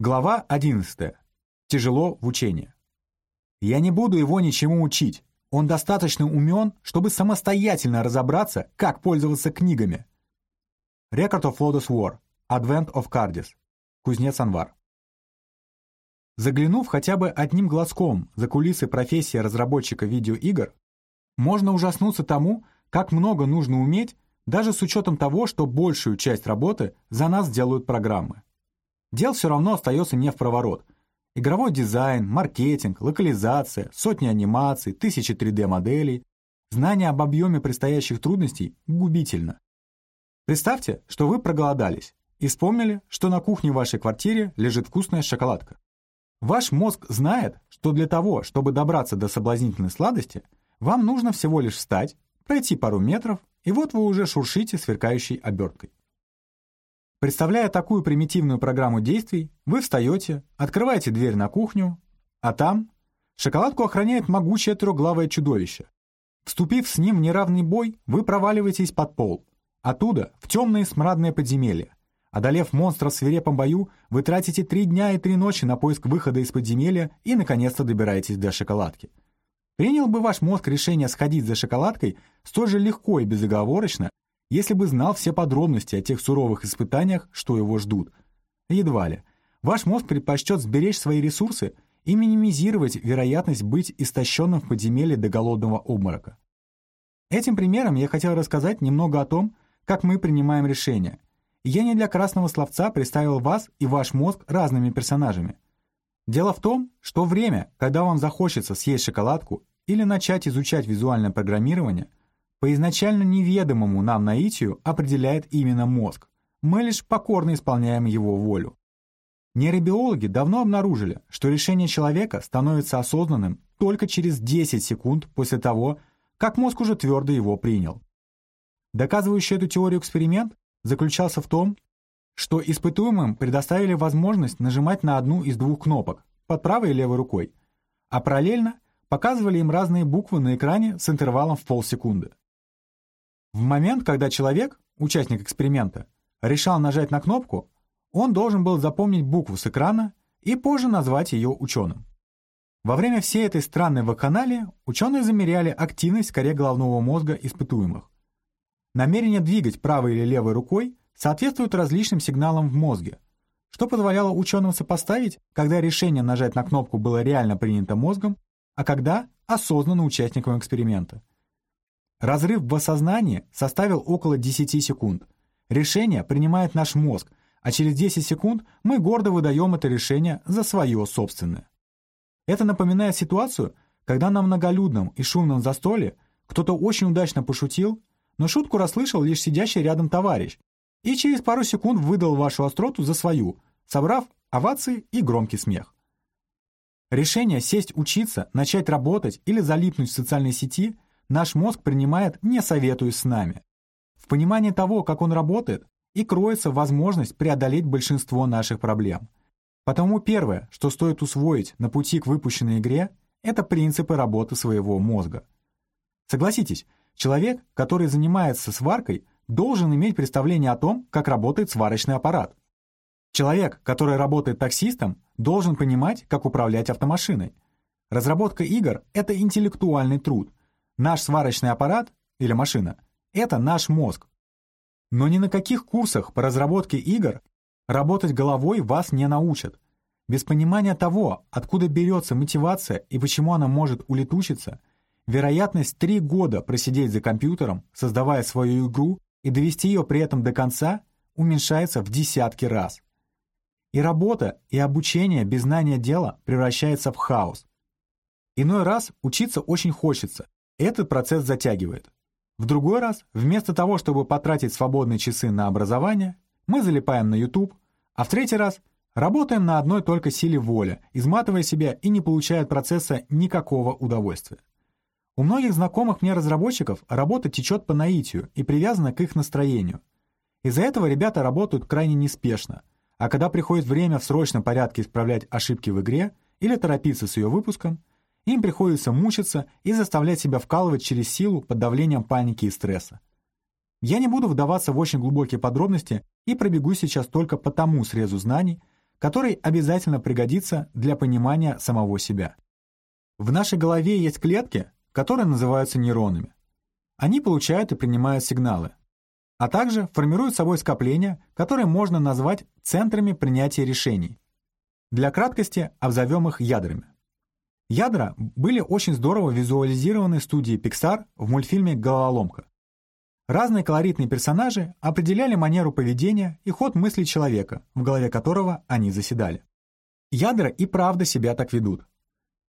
Глава 11. Тяжело в учении. Я не буду его ничему учить. Он достаточно умен, чтобы самостоятельно разобраться, как пользоваться книгами. Record of Lotus War. Advent of Cardis. Кузнец Анвар. Заглянув хотя бы одним глазком за кулисы профессии разработчика видеоигр, можно ужаснуться тому, как много нужно уметь, даже с учетом того, что большую часть работы за нас делают программы. Дел все равно остается не в проворот. Игровой дизайн, маркетинг, локализация, сотни анимаций, тысячи 3D-моделей. Знание об объеме предстоящих трудностей губительно. Представьте, что вы проголодались и вспомнили, что на кухне в вашей квартире лежит вкусная шоколадка. Ваш мозг знает, что для того, чтобы добраться до соблазнительной сладости, вам нужно всего лишь встать, пройти пару метров, и вот вы уже шуршите сверкающей оберткой. Представляя такую примитивную программу действий, вы встаете, открываете дверь на кухню, а там шоколадку охраняет могучее трехглавое чудовище. Вступив с ним в неравный бой, вы проваливаетесь под пол. Оттуда в темные смрадные подземелья. Одолев монстра в свирепом бою, вы тратите три дня и три ночи на поиск выхода из подземелья и, наконец-то, добираетесь до шоколадки. Принял бы ваш мозг решение сходить за шоколадкой столь же легко и безоговорочно, если бы знал все подробности о тех суровых испытаниях, что его ждут. Едва ли. Ваш мозг предпочтет сберечь свои ресурсы и минимизировать вероятность быть истощенным в подземелье до голодного обморока. Этим примером я хотел рассказать немного о том, как мы принимаем решения. Я не для красного словца представил вас и ваш мозг разными персонажами. Дело в том, что время, когда вам захочется съесть шоколадку или начать изучать визуальное программирование – по изначально неведомому нам наитию определяет именно мозг. Мы лишь покорно исполняем его волю. Нейробиологи давно обнаружили, что решение человека становится осознанным только через 10 секунд после того, как мозг уже твердо его принял. Доказывающий эту теорию эксперимент заключался в том, что испытуемым предоставили возможность нажимать на одну из двух кнопок под правой и левой рукой, а параллельно показывали им разные буквы на экране с интервалом в полсекунды. В момент, когда человек, участник эксперимента, решал нажать на кнопку, он должен был запомнить букву с экрана и позже назвать ее ученым. Во время всей этой странной вакханалии ученые замеряли активность коре головного мозга испытуемых. Намерение двигать правой или левой рукой соответствует различным сигналам в мозге, что позволяло ученым сопоставить, когда решение нажать на кнопку было реально принято мозгом, а когда осознанно участником эксперимента – Разрыв в осознании составил около 10 секунд. Решение принимает наш мозг, а через 10 секунд мы гордо выдаем это решение за свое собственное. Это напоминает ситуацию, когда на многолюдном и шумном застолье кто-то очень удачно пошутил, но шутку расслышал лишь сидящий рядом товарищ и через пару секунд выдал вашу остроту за свою, собрав овации и громкий смех. Решение сесть учиться, начать работать или залипнуть в социальной сети наш мозг принимает, не советуясь с нами. В понимании того, как он работает, и кроется возможность преодолеть большинство наших проблем. Потому первое, что стоит усвоить на пути к выпущенной игре, это принципы работы своего мозга. Согласитесь, человек, который занимается сваркой, должен иметь представление о том, как работает сварочный аппарат. Человек, который работает таксистом, должен понимать, как управлять автомашиной. Разработка игр — это интеллектуальный труд — Наш сварочный аппарат или машина — это наш мозг. Но ни на каких курсах по разработке игр работать головой вас не научат. Без понимания того, откуда берется мотивация и почему она может улетучиться, вероятность три года просидеть за компьютером, создавая свою игру и довести ее при этом до конца, уменьшается в десятки раз. И работа, и обучение без знания дела превращается в хаос. Иной раз учиться очень хочется, этот процесс затягивает. В другой раз, вместо того, чтобы потратить свободные часы на образование, мы залипаем на YouTube, а в третий раз работаем на одной только силе воли, изматывая себя и не получая от процесса никакого удовольствия. У многих знакомых мне разработчиков работа течет по наитию и привязана к их настроению. Из-за этого ребята работают крайне неспешно, а когда приходит время в срочном порядке исправлять ошибки в игре или торопиться с ее выпуском – им приходится мучиться и заставлять себя вкалывать через силу под давлением паники и стресса. Я не буду вдаваться в очень глубокие подробности и пробегу сейчас только по тому срезу знаний, который обязательно пригодится для понимания самого себя. В нашей голове есть клетки, которые называются нейронами. Они получают и принимают сигналы, а также формируют собой скопления, которые можно назвать центрами принятия решений. Для краткости обзовем их ядрами. Ядра были очень здорово визуализированы студией Pixar в мультфильме «Головоломка». Разные колоритные персонажи определяли манеру поведения и ход мыслей человека, в голове которого они заседали. Ядра и правда себя так ведут.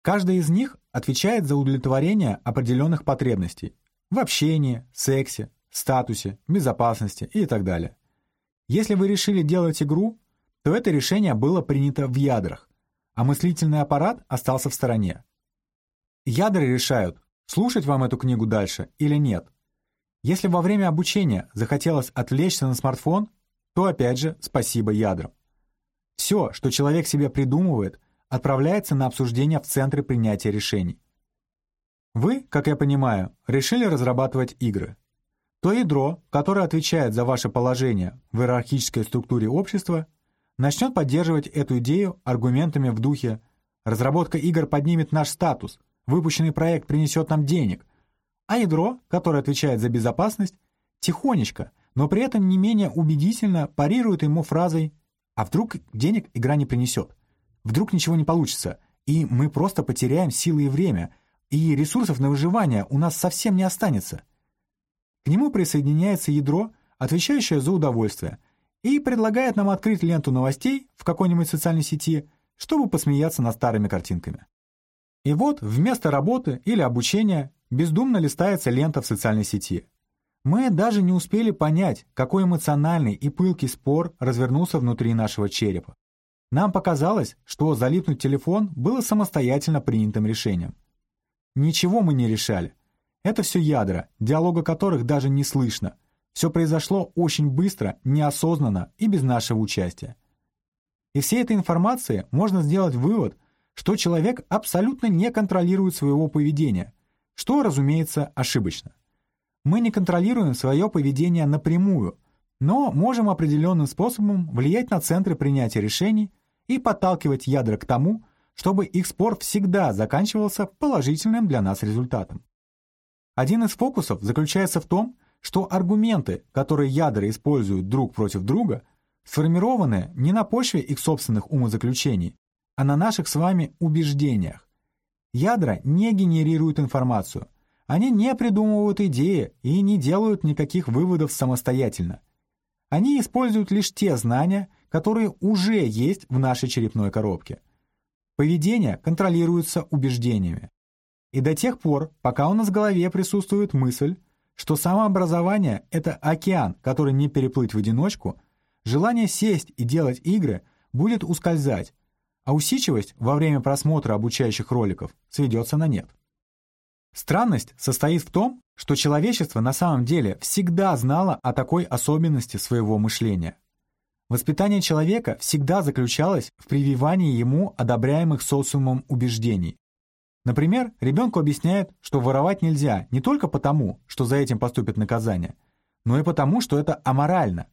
Каждая из них отвечает за удовлетворение определенных потребностей в общении, сексе, статусе, безопасности и так далее. Если вы решили делать игру, то это решение было принято в ядрах, а мыслительный аппарат остался в стороне. Ядра решают, слушать вам эту книгу дальше или нет, если во время обучения захотелось отвлечься на смартфон, то опять же спасибо ядрам. Все, что человек себе придумывает, отправляется на обсуждение в центре принятия решений. Вы, как я понимаю, решили разрабатывать игры. То ядро, которое отвечает за ваше положение в иерархической структуре общества, начнет поддерживать эту идею аргументами в духе «разработка игр поднимет наш статус», «выпущенный проект принесет нам денег», а ядро, которое отвечает за безопасность, тихонечко, но при этом не менее убедительно парирует ему фразой «А вдруг денег игра не принесет? Вдруг ничего не получится, и мы просто потеряем силы и время, и ресурсов на выживание у нас совсем не останется». К нему присоединяется ядро, отвечающее за удовольствие, и предлагает нам открыть ленту новостей в какой-нибудь социальной сети, чтобы посмеяться над старыми картинками. И вот вместо работы или обучения бездумно листается лента в социальной сети. Мы даже не успели понять, какой эмоциональный и пылкий спор развернулся внутри нашего черепа. Нам показалось, что залипнуть телефон было самостоятельно принятым решением. Ничего мы не решали. Это все ядра, диалога которых даже не слышно. Все произошло очень быстро, неосознанно и без нашего участия. Из всей этой информации можно сделать вывод, что человек абсолютно не контролирует своего поведения, что, разумеется, ошибочно. Мы не контролируем свое поведение напрямую, но можем определенным способом влиять на центры принятия решений и подталкивать ядра к тому, чтобы их спор всегда заканчивался положительным для нас результатом. Один из фокусов заключается в том, что аргументы, которые ядра используют друг против друга, сформированы не на почве их собственных умозаключений, а на наших с вами убеждениях. Ядра не генерируют информацию. Они не придумывают идеи и не делают никаких выводов самостоятельно. Они используют лишь те знания, которые уже есть в нашей черепной коробке. Поведение контролируется убеждениями. И до тех пор, пока у нас в голове присутствует мысль, что самообразование — это океан, который не переплыть в одиночку, желание сесть и делать игры будет ускользать, а усидчивость во время просмотра обучающих роликов сведется на нет. Странность состоит в том, что человечество на самом деле всегда знало о такой особенности своего мышления. Воспитание человека всегда заключалось в прививании ему одобряемых социумом убеждений. Например, ребенку объясняют, что воровать нельзя не только потому, что за этим поступит наказание, но и потому, что это аморально.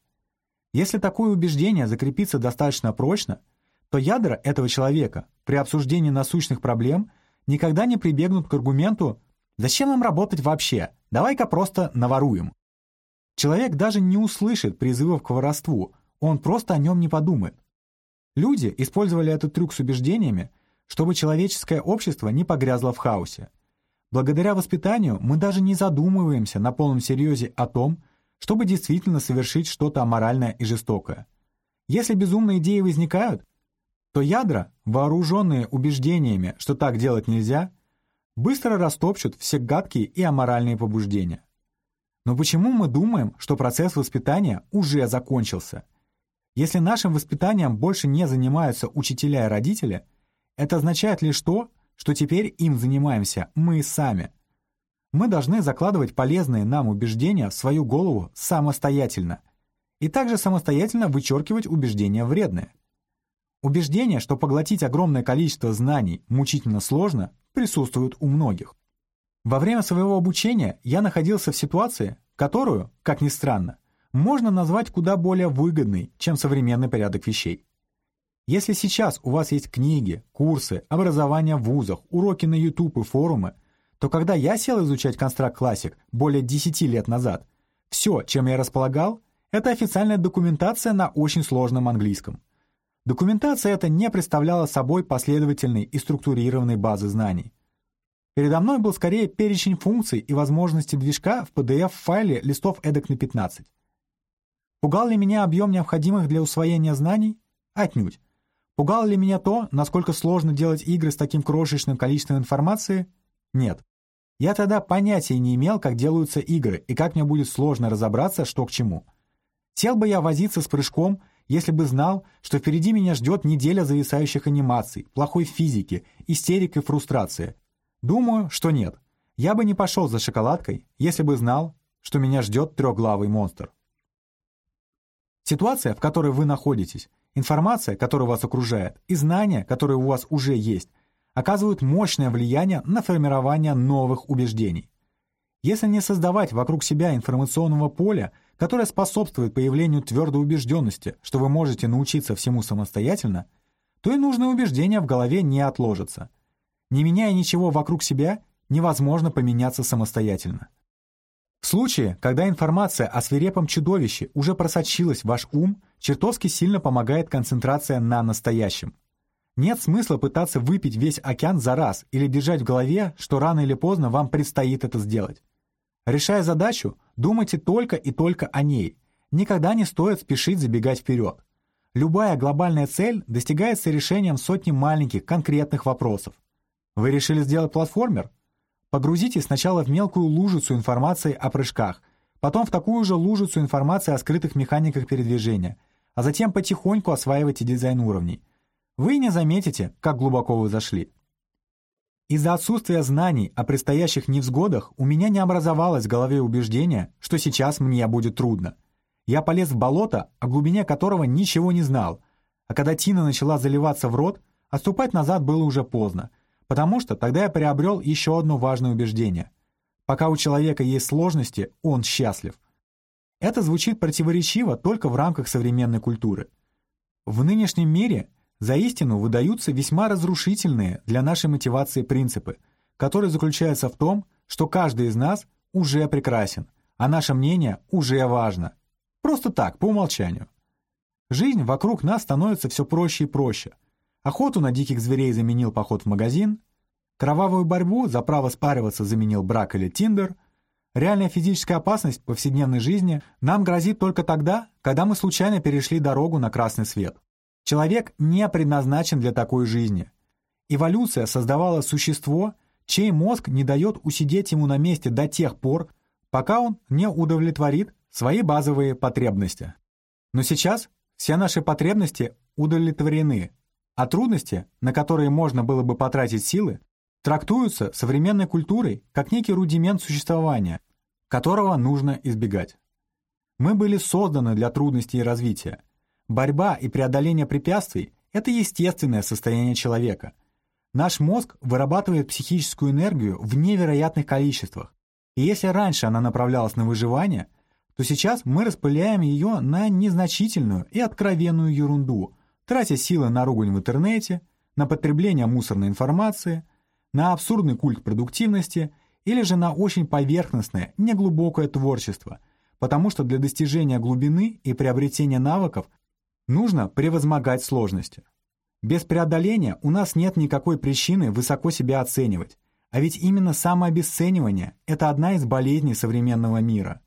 Если такое убеждение закрепится достаточно прочно – то ядра этого человека при обсуждении насущных проблем никогда не прибегнут к аргументу «Зачем нам работать вообще? Давай-ка просто наворуем». Человек даже не услышит призывов к воровству, он просто о нем не подумает. Люди использовали этот трюк с убеждениями, чтобы человеческое общество не погрязло в хаосе. Благодаря воспитанию мы даже не задумываемся на полном серьезе о том, чтобы действительно совершить что-то аморальное и жестокое. Если безумные идеи возникают, то ядра, вооруженные убеждениями, что так делать нельзя, быстро растопчут все гадкие и аморальные побуждения. Но почему мы думаем, что процесс воспитания уже закончился? Если нашим воспитанием больше не занимаются учителя и родители, это означает лишь то, что теперь им занимаемся мы сами. Мы должны закладывать полезные нам убеждения в свою голову самостоятельно и также самостоятельно вычеркивать убеждения вредные. Убеждение, что поглотить огромное количество знаний мучительно сложно, присутствует у многих. Во время своего обучения я находился в ситуации, которую, как ни странно, можно назвать куда более выгодной, чем современный порядок вещей. Если сейчас у вас есть книги, курсы, образование в вузах, уроки на YouTube и форумы, то когда я сел изучать Construct Classic более 10 лет назад, все, чем я располагал, это официальная документация на очень сложном английском. Документация эта не представляла собой последовательной и структурированной базы знаний. Передо мной был скорее перечень функций и возможностей движка в PDF-файле листов эдак на 15. Пугал ли меня объем необходимых для усвоения знаний? Отнюдь. Пугало ли меня то, насколько сложно делать игры с таким крошечным количеством информации? Нет. Я тогда понятия не имел, как делаются игры и как мне будет сложно разобраться, что к чему. Сел бы я возиться с прыжком, если бы знал, что впереди меня ждет неделя зависающих анимаций, плохой физики, истерик и фрустрации, Думаю, что нет. Я бы не пошел за шоколадкой, если бы знал, что меня ждет трехглавый монстр. Ситуация, в которой вы находитесь, информация, которая вас окружает, и знания, которые у вас уже есть, оказывают мощное влияние на формирование новых убеждений. Если не создавать вокруг себя информационного поля, которое способствует появлению твердой убежденности, что вы можете научиться всему самостоятельно, то и нужное убеждение в голове не отложится – не меняя ничего вокруг себя, невозможно поменяться самостоятельно. В случае, когда информация о свирепом чудовище уже просочилась в ваш ум, чертовски сильно помогает концентрация на настоящем. Нет смысла пытаться выпить весь океан за раз или держать в голове, что рано или поздно вам предстоит это сделать. Решая задачу, думайте только и только о ней. Никогда не стоит спешить забегать вперед. Любая глобальная цель достигается решением сотни маленьких конкретных вопросов. Вы решили сделать платформер? Погрузите сначала в мелкую лужицу информации о прыжках, потом в такую же лужицу информации о скрытых механиках передвижения, а затем потихоньку осваивайте дизайн уровней. Вы не заметите, как глубоко вы зашли. Из-за отсутствия знаний о предстоящих невзгодах у меня не образовалось в голове убеждения, что сейчас мне будет трудно. Я полез в болото, о глубине которого ничего не знал, а когда Тина начала заливаться в рот, отступать назад было уже поздно — Потому что тогда я приобрел еще одно важное убеждение. Пока у человека есть сложности, он счастлив. Это звучит противоречиво только в рамках современной культуры. В нынешнем мире за истину выдаются весьма разрушительные для нашей мотивации принципы, которые заключаются в том, что каждый из нас уже прекрасен, а наше мнение уже важно. Просто так, по умолчанию. Жизнь вокруг нас становится все проще и проще, Охоту на диких зверей заменил поход в магазин, кровавую борьбу за право спариваться заменил брак или тиндер, реальная физическая опасность в повседневной жизни нам грозит только тогда, когда мы случайно перешли дорогу на красный свет. Человек не предназначен для такой жизни. Эволюция создавала существо, чей мозг не дает усидеть ему на месте до тех пор, пока он не удовлетворит свои базовые потребности. Но сейчас все наши потребности удовлетворены, а трудности, на которые можно было бы потратить силы, трактуются современной культурой как некий рудимент существования, которого нужно избегать. Мы были созданы для трудностей и развития. Борьба и преодоление препятствий – это естественное состояние человека. Наш мозг вырабатывает психическую энергию в невероятных количествах, и если раньше она направлялась на выживание, то сейчас мы распыляем ее на незначительную и откровенную ерунду – тратя силы на ругань в интернете, на потребление мусорной информации, на абсурдный культ продуктивности или же на очень поверхностное, неглубокое творчество, потому что для достижения глубины и приобретения навыков нужно превозмогать сложности. Без преодоления у нас нет никакой причины высоко себя оценивать, а ведь именно самообесценивание – это одна из болезней современного мира.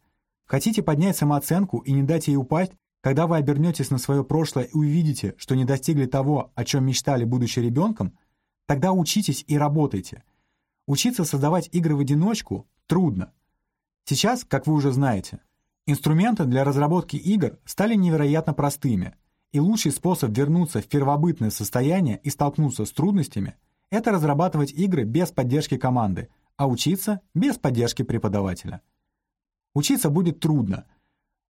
Хотите поднять самооценку и не дать ей упасть, когда вы обернетесь на свое прошлое и увидите, что не достигли того, о чем мечтали, будучи ребенком, тогда учитесь и работайте. Учиться создавать игры в одиночку трудно. Сейчас, как вы уже знаете, инструменты для разработки игр стали невероятно простыми, и лучший способ вернуться в первобытное состояние и столкнуться с трудностями – это разрабатывать игры без поддержки команды, а учиться без поддержки преподавателя. Учиться будет трудно –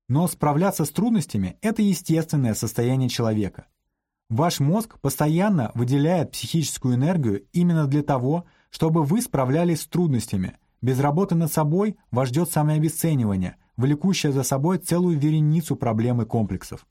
но справляться с трудностями – это естественное состояние человека. Ваш мозг постоянно выделяет психическую энергию именно для того, чтобы вы справлялись с трудностями. Без работы над собой вас ждет самообесценивание, влекущее за собой целую вереницу проблем и комплексов.